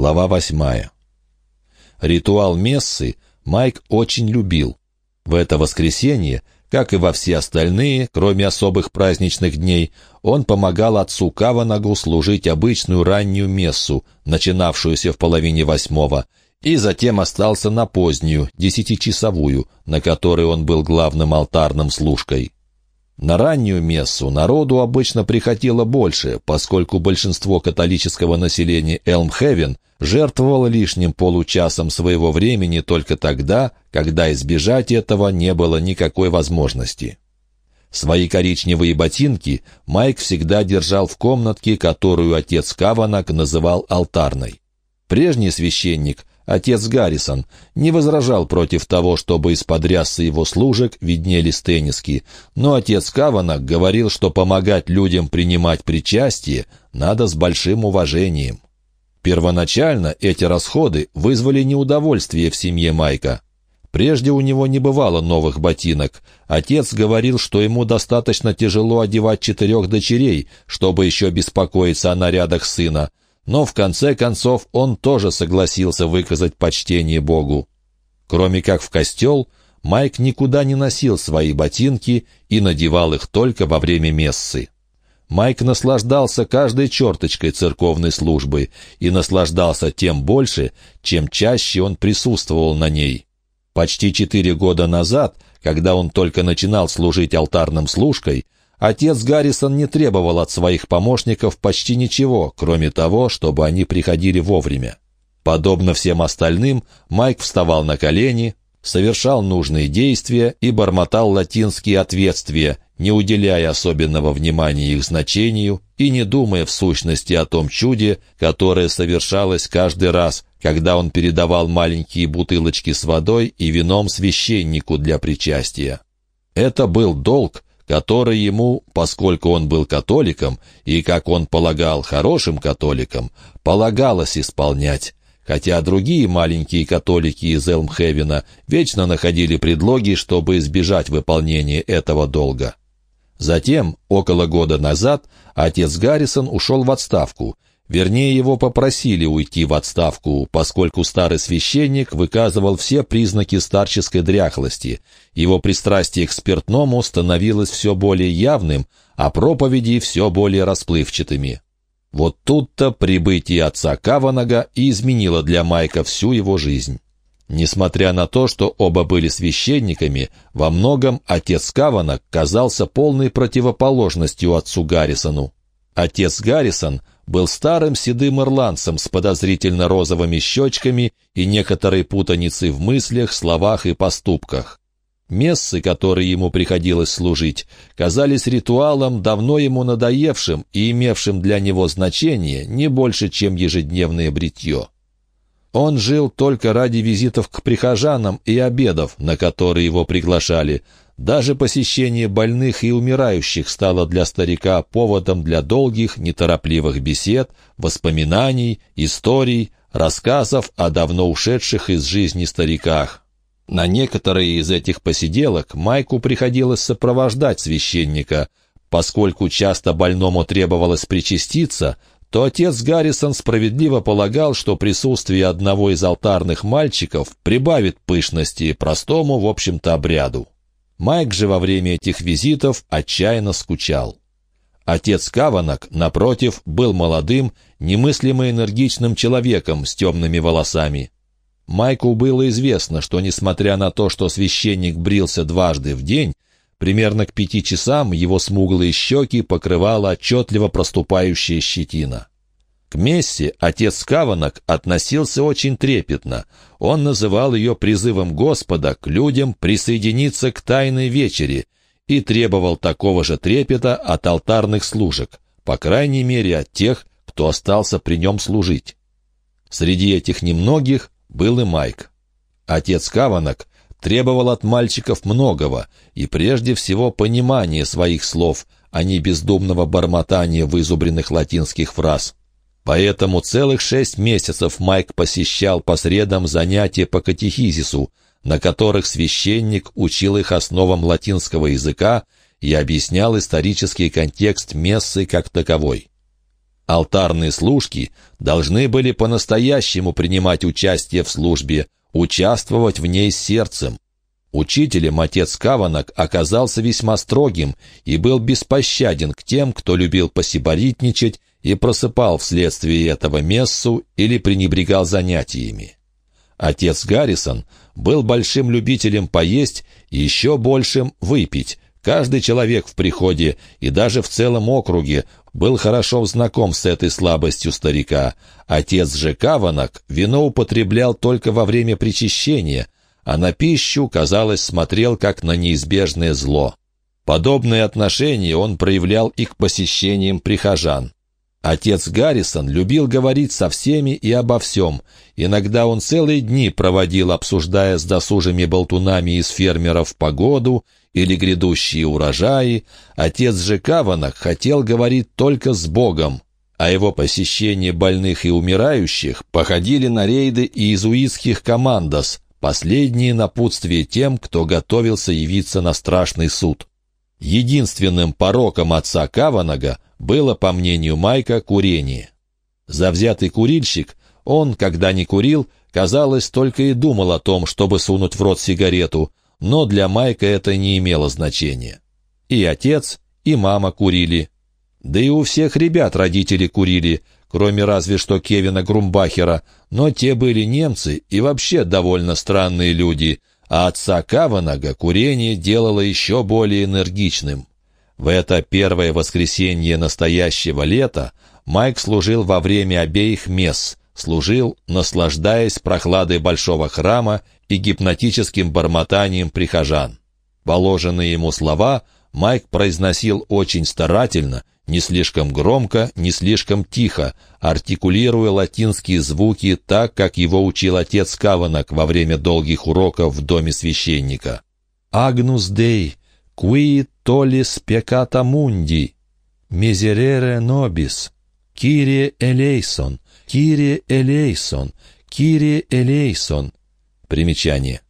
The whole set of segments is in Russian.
Глава восьмая. Ритуал мессы Майк очень любил. В это воскресенье, как и во все остальные, кроме особых праздничных дней, он помогал отцу Каванагу служить обычную раннюю мессу, начинавшуюся в половине восьмого, и затем остался на позднюю, десятичасовую, на которой он был главным алтарным служкой. На раннюю мессу народу обычно приходило больше, поскольку большинство католического населения Элмхевен жертвовало лишним получасом своего времени только тогда, когда избежать этого не было никакой возможности. Свои коричневые ботинки Майк всегда держал в комнатке, которую отец Каванак называл алтарной. Прежний священник Отец Гаррисон не возражал против того, чтобы из-под рясы его служек виднелись тенниски, но отец Каванак говорил, что помогать людям принимать причастие надо с большим уважением. Первоначально эти расходы вызвали неудовольствие в семье Майка. Прежде у него не бывало новых ботинок. Отец говорил, что ему достаточно тяжело одевать четырех дочерей, чтобы еще беспокоиться о нарядах сына, но в конце концов он тоже согласился выказать почтение Богу. Кроме как в костел, Майк никуда не носил свои ботинки и надевал их только во время мессы. Майк наслаждался каждой черточкой церковной службы и наслаждался тем больше, чем чаще он присутствовал на ней. Почти четыре года назад, когда он только начинал служить алтарным служкой, Отец Гаррисон не требовал от своих помощников почти ничего, кроме того, чтобы они приходили вовремя. Подобно всем остальным, Майк вставал на колени, совершал нужные действия и бормотал латинские ответствия, не уделяя особенного внимания их значению и не думая в сущности о том чуде, которое совершалось каждый раз, когда он передавал маленькие бутылочки с водой и вином священнику для причастия. Это был долг, который ему, поскольку он был католиком и, как он полагал, хорошим католиком, полагалось исполнять, хотя другие маленькие католики из Элмхевена вечно находили предлоги, чтобы избежать выполнения этого долга. Затем, около года назад, отец Гаррисон ушел в отставку – Вернее, его попросили уйти в отставку, поскольку старый священник выказывал все признаки старческой дряхлости. Его пристрастие к спиртному становилось все более явным, а проповеди все более расплывчатыми. Вот тут-то прибытие отца Каванага и изменило для Майка всю его жизнь. Несмотря на то, что оба были священниками, во многом отец Каванаг казался полной противоположностью отцу Гаррисону. Отец Гаррисон был старым седым ирландцем с подозрительно розовыми щечками и некоторой путаницей в мыслях, словах и поступках. Мессы, которые ему приходилось служить, казались ритуалом, давно ему надоевшим и имевшим для него значение не больше, чем ежедневное бритье. Он жил только ради визитов к прихожанам и обедов, на которые его приглашали, даже посещение больных и умирающих стало для старика поводом для долгих, неторопливых бесед, воспоминаний, историй, рассказов о давно ушедших из жизни стариках. На некоторые из этих посиделок Майку приходилось сопровождать священника. Поскольку часто больному требовалось причаститься, то отец Гаррисон справедливо полагал, что присутствие одного из алтарных мальчиков прибавит пышности простому, в общем-то, обряду. Майк же во время этих визитов отчаянно скучал. Отец Каванок, напротив, был молодым, немыслимо энергичным человеком с темными волосами. Майку было известно, что, несмотря на то, что священник брился дважды в день, примерно к пяти часам его смуглые щеки покрывала отчетливо проступающая щетина. К Мессе отец Каванок относился очень трепетно. Он называл ее призывом Господа к людям присоединиться к тайной вечере и требовал такого же трепета от алтарных служек, по крайней мере от тех, кто остался при нем служить. Среди этих немногих был и Майк. Отец Каванок требовал от мальчиков многого, и прежде всего понимания своих слов, а не бездумного бормотания вызубренных латинских фраз. Поэтому целых шесть месяцев Майк посещал по средам занятия по катехизису, на которых священник учил их основам латинского языка и объяснял исторический контекст мессы как таковой. Алтарные служки должны были по-настоящему принимать участие в службе, участвовать в ней сердцем. Учителем отец Каванок оказался весьма строгим и был беспощаден к тем, кто любил посиборитничать и просыпал вследствие этого мессу или пренебрегал занятиями. Отец Гаррисон был большим любителем поесть и еще большим выпить. Каждый человек в приходе и даже в целом округе был хорошо знаком с этой слабостью старика. Отец же Каванок вино употреблял только во время причащения, а на пищу, казалось, смотрел как на неизбежное зло. Подобное отношение он проявлял и к посещениям прихожан. Отец Гаррисон любил говорить со всеми и обо всем. Иногда он целые дни проводил, обсуждая с досужими болтунами из фермеров погоду или грядущие урожаи. Отец же Каванах хотел говорить только с Богом, а его посещения больных и умирающих походили на рейды иезуитских командос, последние напутствие тем, кто готовился явиться на страшный суд. Единственным пороком отца Каванага было, по мнению Майка, курение. Завзятый курильщик, он, когда не курил, казалось, только и думал о том, чтобы сунуть в рот сигарету, но для Майка это не имело значения. И отец, и мама курили. Да и у всех ребят родители курили, кроме разве что Кевина Грумбахера, но те были немцы и вообще довольно странные люди, а отца Каванага курение делало еще более энергичным. В это первое воскресенье настоящего лета Майк служил во время обеих месс, служил, наслаждаясь прохладой большого храма и гипнотическим бормотанием прихожан. Положенные ему слова Майк произносил очень старательно, не слишком громко, не слишком тихо, артикулируя латинские звуки так, как его учил отец Каванок во время долгих уроков в доме священника. «Агнус Дей, qui tollis peccata mundi, miserere nobis, Kyrie eleison, Kyrie eleison, Kyrie eleison». Примечание.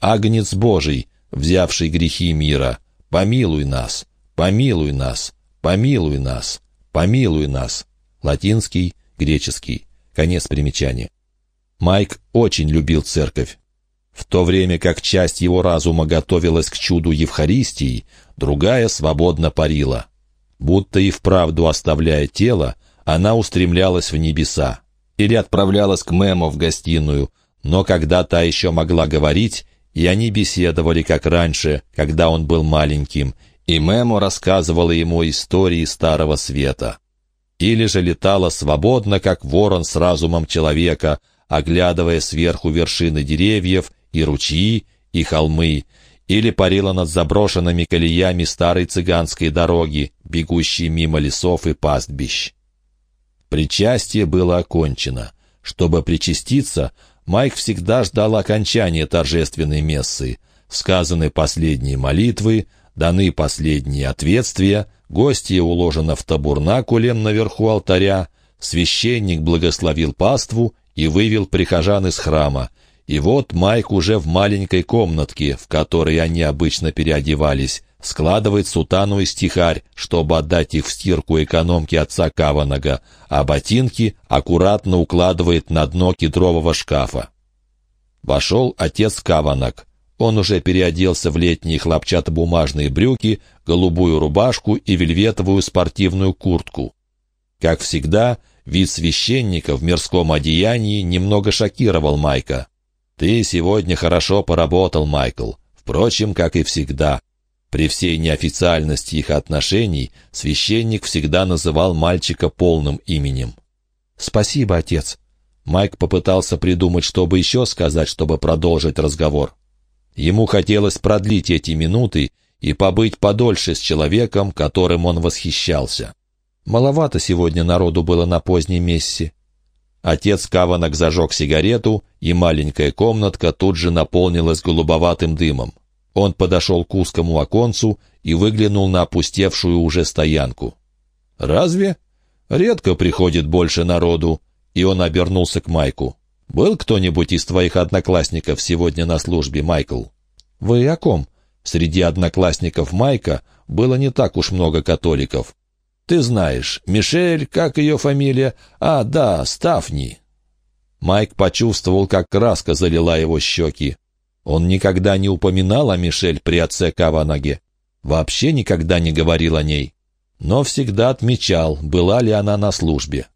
«Агнец Божий, взявший грехи мира, помилуй нас, помилуй нас, помилуй нас, помилуй нас». Латинский, греческий. Конец примечания. Майк очень любил церковь. В то время как часть его разума готовилась к чуду Евхаристии, другая свободно парила. Будто и вправду оставляя тело, она устремлялась в небеса. Или отправлялась к Мемо в гостиную, но когда та еще могла говорить, и они беседовали, как раньше, когда он был маленьким, и Мемо рассказывала ему истории Старого Света. Или же летала свободно, как ворон с разумом человека, оглядывая сверху вершины деревьев и ручьи, и холмы, или парила над заброшенными колеями старой цыганской дороги, бегущей мимо лесов и пастбищ. Причастие было окончено. Чтобы причаститься, Майк всегда ждал окончания торжественной мессы. Сказаны последние молитвы, даны последние ответствия, гостья уложена в табурнакуле наверху алтаря, священник благословил паству и вывел прихожан из храма, и вот Майк уже в маленькой комнатке, в которой они обычно переодевались, складывает сутану и стихарь, чтобы отдать их в стирку экономки отца Каванага, а ботинки аккуратно укладывает на дно кедрового шкафа. Вошел отец Каванаг. Он уже переоделся в летние хлопчатобумажные брюки, голубую рубашку и вельветовую спортивную куртку. Как всегда, вид священника в мирском одеянии немного шокировал Майка. «Ты сегодня хорошо поработал, Майкл. Впрочем, как и всегда». При всей неофициальности их отношений священник всегда называл мальчика полным именем. «Спасибо, отец». Майк попытался придумать, чтобы еще сказать, чтобы продолжить разговор. Ему хотелось продлить эти минуты и побыть подольше с человеком, которым он восхищался. Маловато сегодня народу было на поздней мессе. Отец Каванок зажег сигарету, и маленькая комнатка тут же наполнилась голубоватым дымом. Он подошел к узкому оконцу и выглянул на опустевшую уже стоянку. «Разве? Редко приходит больше народу». И он обернулся к Майку. «Был кто-нибудь из твоих одноклассников сегодня на службе, Майкл?» «Вы о ком?» Среди одноклассников Майка было не так уж много католиков. Ты знаешь, Мишель, как ее фамилия? А, да, Стафни». Майк почувствовал, как краска залила его щеки. Он никогда не упоминал о Мишель при отце Каванаге. Вообще никогда не говорил о ней. Но всегда отмечал, была ли она на службе.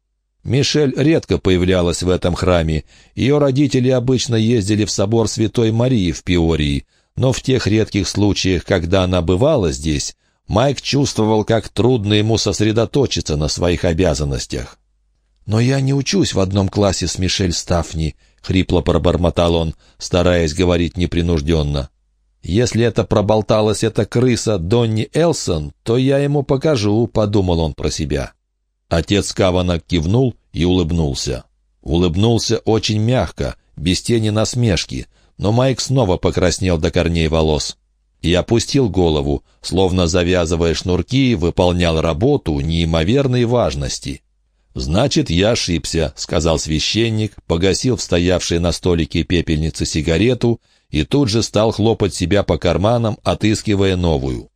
Мишель редко появлялась в этом храме. Ее родители обычно ездили в собор Святой Марии в Пиории, но в тех редких случаях, когда она бывала здесь, Майк чувствовал, как трудно ему сосредоточиться на своих обязанностях. «Но я не учусь в одном классе с Мишель Стафни», — хрипло пробормотал он, стараясь говорить непринужденно. «Если это проболталась эта крыса Донни Элсон, то я ему покажу», — подумал он про себя. Отец Кавана кивнул и улыбнулся. Улыбнулся очень мягко, без тени насмешки, но Майк снова покраснел до корней волос и опустил голову, словно завязывая шнурки, выполнял работу неимоверной важности. «Значит, я ошибся», — сказал священник, погасил в стоявшей на столике пепельнице сигарету и тут же стал хлопать себя по карманам, отыскивая новую.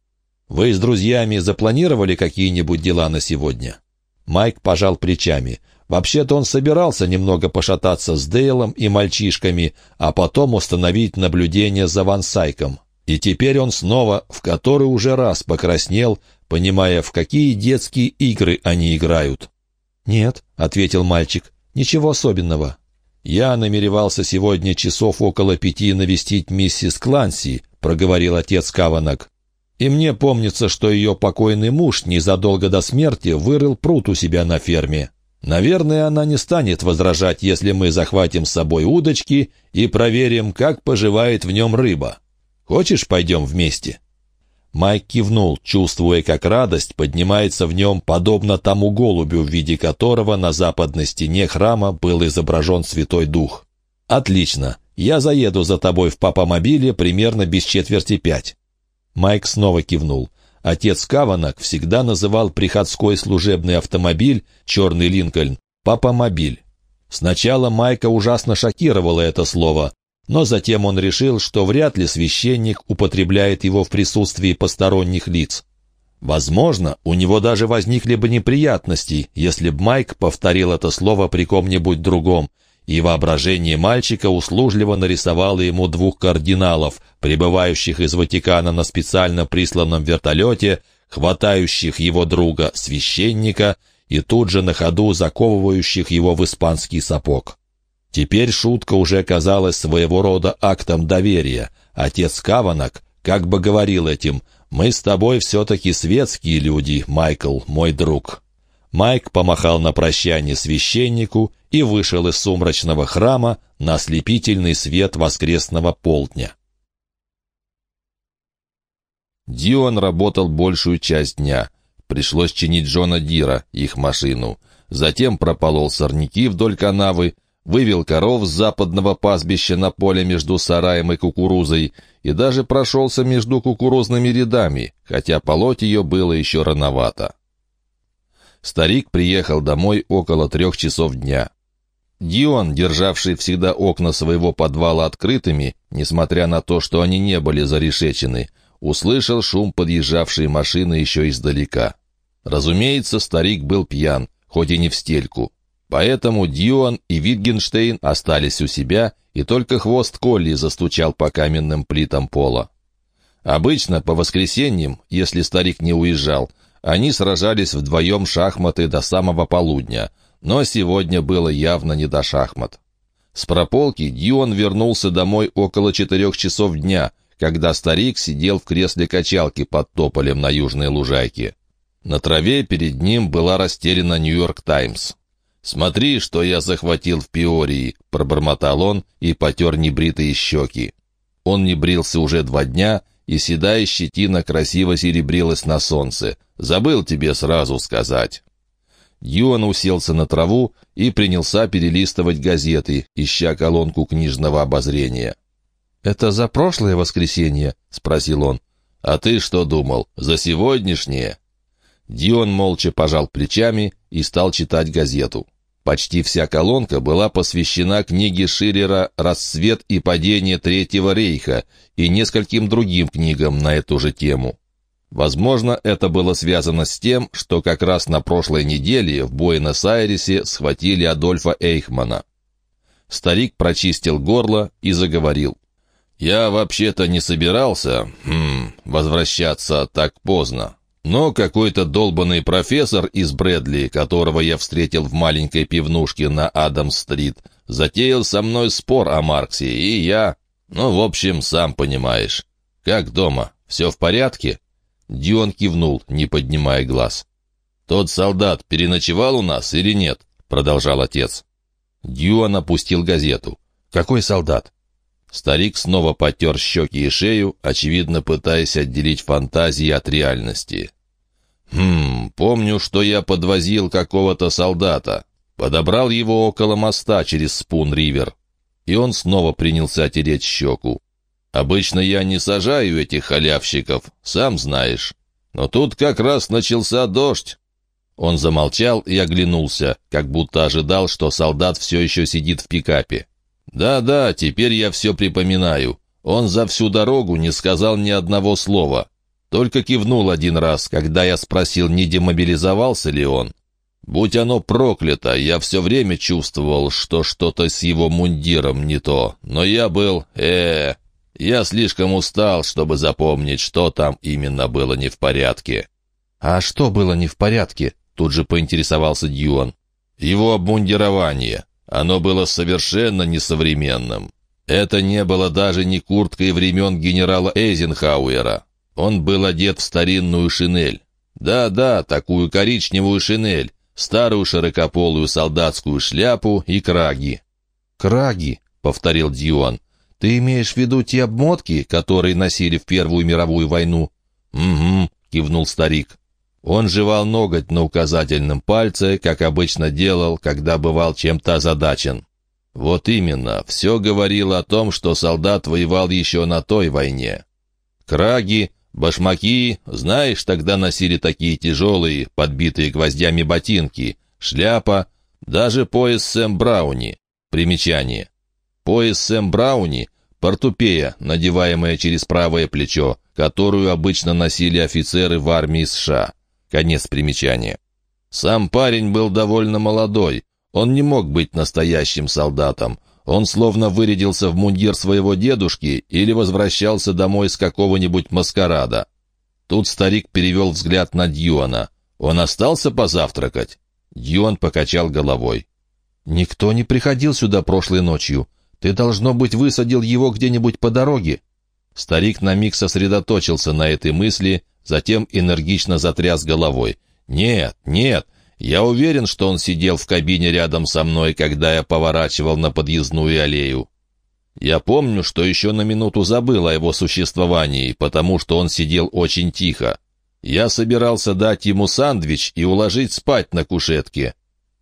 «Вы с друзьями запланировали какие-нибудь дела на сегодня?» Майк пожал плечами. Вообще-то он собирался немного пошататься с Дейлом и мальчишками, а потом установить наблюдение за Вансайком. И теперь он снова, в который уже раз покраснел, понимая, в какие детские игры они играют. «Нет», — ответил мальчик, — «ничего особенного». «Я намеревался сегодня часов около пяти навестить миссис Кланси», — проговорил отец Каванак. «И мне помнится, что ее покойный муж незадолго до смерти вырыл пруд у себя на ферме. Наверное, она не станет возражать, если мы захватим с собой удочки и проверим, как поживает в нем рыба. Хочешь, пойдем вместе?» Майк кивнул, чувствуя, как радость поднимается в нем, подобно тому голубю, в виде которого на западной стене храма был изображен Святой Дух. «Отлично. Я заеду за тобой в папомобиле примерно без четверти пять». Майк снова кивнул. Отец Каванак всегда называл приходской служебный автомобиль, черный Линкольн, «папомобиль». Сначала Майка ужасно шокировало это слово, но затем он решил, что вряд ли священник употребляет его в присутствии посторонних лиц. Возможно, у него даже возникли бы неприятности, если б Майк повторил это слово при ком-нибудь другом, и воображение мальчика услужливо нарисовало ему двух кардиналов, прибывающих из Ватикана на специально присланном вертолете, хватающих его друга, священника, и тут же на ходу заковывающих его в испанский сапог. Теперь шутка уже казалась своего рода актом доверия. Отец Каванак как бы говорил этим «Мы с тобой все-таки светские люди, Майкл, мой друг». Майк помахал на прощание священнику и вышел из сумрачного храма на ослепительный свет воскресного полдня. Дион работал большую часть дня. Пришлось чинить Джона Дира, их машину. Затем прополол сорняки вдоль канавы, вывел коров с западного пастбища на поле между сараем и кукурузой и даже прошелся между кукурузными рядами, хотя полоть ее было еще рановато. Старик приехал домой около трех часов дня. Дион, державший всегда окна своего подвала открытыми, несмотря на то, что они не были зарешечены, услышал шум подъезжавшей машины еще издалека. Разумеется, старик был пьян, хоть и не в стельку. Поэтому Дьюан и Витгенштейн остались у себя, и только хвост Колли застучал по каменным плитам пола. Обычно по воскресеньям, если старик не уезжал, они сражались вдвоем шахматы до самого полудня, но сегодня было явно не до шахмат. С прополки Дьюан вернулся домой около четырех часов дня, когда старик сидел в кресле качалки под тополем на южной лужайке. На траве перед ним была расстелена «Нью-Йорк Таймс». «Смотри, что я захватил в Пиории», — пробормотал он и потер небритые щеки. Он не брился уже два дня, и седая щетина красиво серебрилась на солнце. Забыл тебе сразу сказать. Юан уселся на траву и принялся перелистывать газеты, ища колонку книжного обозрения. «Это за прошлое воскресенье?» — спросил он. «А ты что думал, за сегодняшнее?» Дион молча пожал плечами и стал читать газету. Почти вся колонка была посвящена книге Шиллера «Расцвет и падение Третьего рейха» и нескольким другим книгам на эту же тему. Возможно, это было связано с тем, что как раз на прошлой неделе в Буэнос-Айресе схватили Адольфа Эйхмана. Старик прочистил горло и заговорил. «Я вообще-то не собирался хм, возвращаться так поздно. Но какой-то долбанный профессор из Брэдли, которого я встретил в маленькой пивнушке на Адамс-стрит, затеял со мной спор о Марксе, и я... Ну, в общем, сам понимаешь. Как дома? Все в порядке?» Дион кивнул, не поднимая глаз. «Тот солдат переночевал у нас или нет?» — продолжал отец. Дьюан опустил газету. «Какой солдат?» Старик снова потер щеки и шею, очевидно пытаясь отделить фантазии от реальности. «Хм, помню, что я подвозил какого-то солдата. Подобрал его около моста через Спун-Ривер». И он снова принялся тереть щеку. «Обычно я не сажаю этих халявщиков, сам знаешь. Но тут как раз начался дождь. Он замолчал и оглянулся, как будто ожидал, что солдат все еще сидит в пикапе. «Да-да, теперь я все припоминаю. Он за всю дорогу не сказал ни одного слова. Только кивнул один раз, когда я спросил, не демобилизовался ли он. Будь оно проклято, я все время чувствовал, что что-то с его мундиром не то. Но я был... э, -э Я слишком устал, чтобы запомнить, что там именно было не в порядке». «А что было не в порядке?» Тут же поинтересовался Дьюан. Его обмундирование. Оно было совершенно несовременным. Это не было даже не курткой времен генерала Эйзенхауэра. Он был одет в старинную шинель. Да-да, такую коричневую шинель, старую широкополую солдатскую шляпу и краги. «Краги», — повторил Дьюан. «Ты имеешь в виду те обмотки, которые носили в Первую мировую войну?» «Угу», — кивнул старик. Он жевал ноготь на указательном пальце, как обычно делал, когда бывал чем-то озадачен. Вот именно, все говорило о том, что солдат воевал еще на той войне. Краги, башмаки, знаешь, тогда носили такие тяжелые, подбитые гвоздями ботинки, шляпа, даже пояс Сэм Брауни. Примечание. Пояс Сэм Брауни — портупея, надеваемая через правое плечо, которую обычно носили офицеры в армии США. Конец примечания. Сам парень был довольно молодой. Он не мог быть настоящим солдатом. Он словно вырядился в мундир своего дедушки или возвращался домой с какого-нибудь маскарада. Тут старик перевел взгляд на Дьюана. Он остался позавтракать? Дьюан покачал головой. «Никто не приходил сюда прошлой ночью. Ты, должно быть, высадил его где-нибудь по дороге». Старик на миг сосредоточился на этой мысли, затем энергично затряс головой. «Нет, нет, я уверен, что он сидел в кабине рядом со мной, когда я поворачивал на подъездную аллею. Я помню, что еще на минуту забыл о его существовании, потому что он сидел очень тихо. Я собирался дать ему сандвич и уложить спать на кушетке».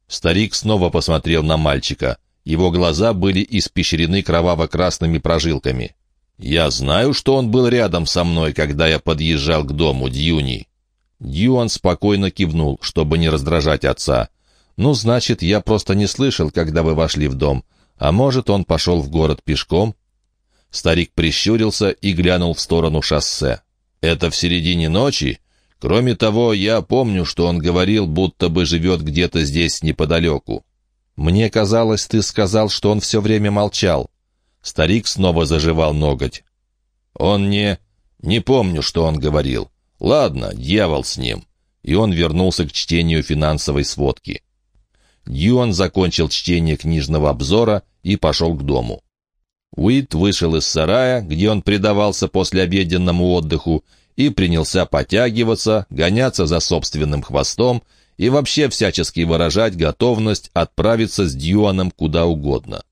Старик снова посмотрел на мальчика. Его глаза были испещрены кроваво-красными прожилками. «Я знаю, что он был рядом со мной, когда я подъезжал к дому Дьюни». Дьюан спокойно кивнул, чтобы не раздражать отца. «Ну, значит, я просто не слышал, когда вы вошли в дом. А может, он пошел в город пешком?» Старик прищурился и глянул в сторону шоссе. «Это в середине ночи? Кроме того, я помню, что он говорил, будто бы живет где-то здесь неподалеку. Мне казалось, ты сказал, что он все время молчал». Старик снова заживал ноготь. «Он не... не помню, что он говорил. Ладно, дьявол с ним». И он вернулся к чтению финансовой сводки. Дьюан закончил чтение книжного обзора и пошел к дому. Уит вышел из сарая, где он предавался послеобеденному отдыху, и принялся потягиваться, гоняться за собственным хвостом и вообще всячески выражать готовность отправиться с Дьюаном куда угодно.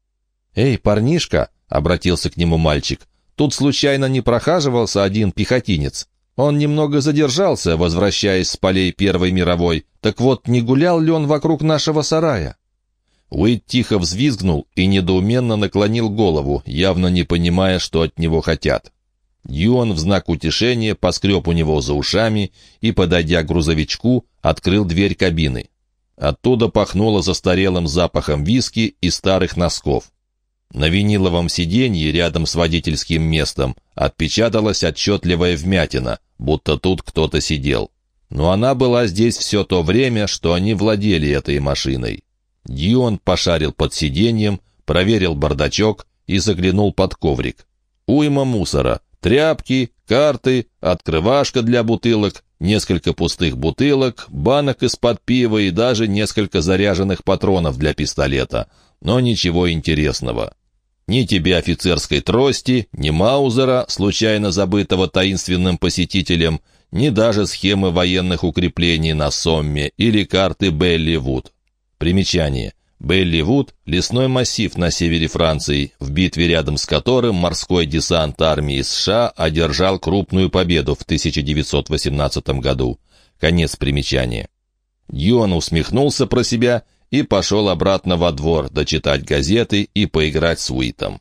«Эй, парнишка!» — обратился к нему мальчик. «Тут случайно не прохаживался один пехотинец. Он немного задержался, возвращаясь с полей Первой мировой. Так вот, не гулял ли он вокруг нашего сарая?» Уэйд тихо взвизгнул и недоуменно наклонил голову, явно не понимая, что от него хотят. Юан в знак утешения поскреб у него за ушами и, подойдя к грузовичку, открыл дверь кабины. Оттуда пахнуло застарелым запахом виски и старых носков. На виниловом сиденье рядом с водительским местом отпечаталась отчетливая вмятина, будто тут кто-то сидел. Но она была здесь все то время, что они владели этой машиной. Дьюан пошарил под сиденьем, проверил бардачок и заглянул под коврик. Уйма мусора, тряпки, карты, открывашка для бутылок, несколько пустых бутылок, банок из-под пива и даже несколько заряженных патронов для пистолета. Но ничего интересного. Ни тебе офицерской трости, ни Маузера, случайно забытого таинственным посетителем, ни даже схемы военных укреплений на Сомме или карты Белли Вуд. Примечание. Белли Вуд — лесной массив на севере Франции, в битве рядом с которым морской десант армии США одержал крупную победу в 1918 году. Конец примечания. Юан усмехнулся про себя и пошел обратно во двор дочитать газеты и поиграть с Уитом.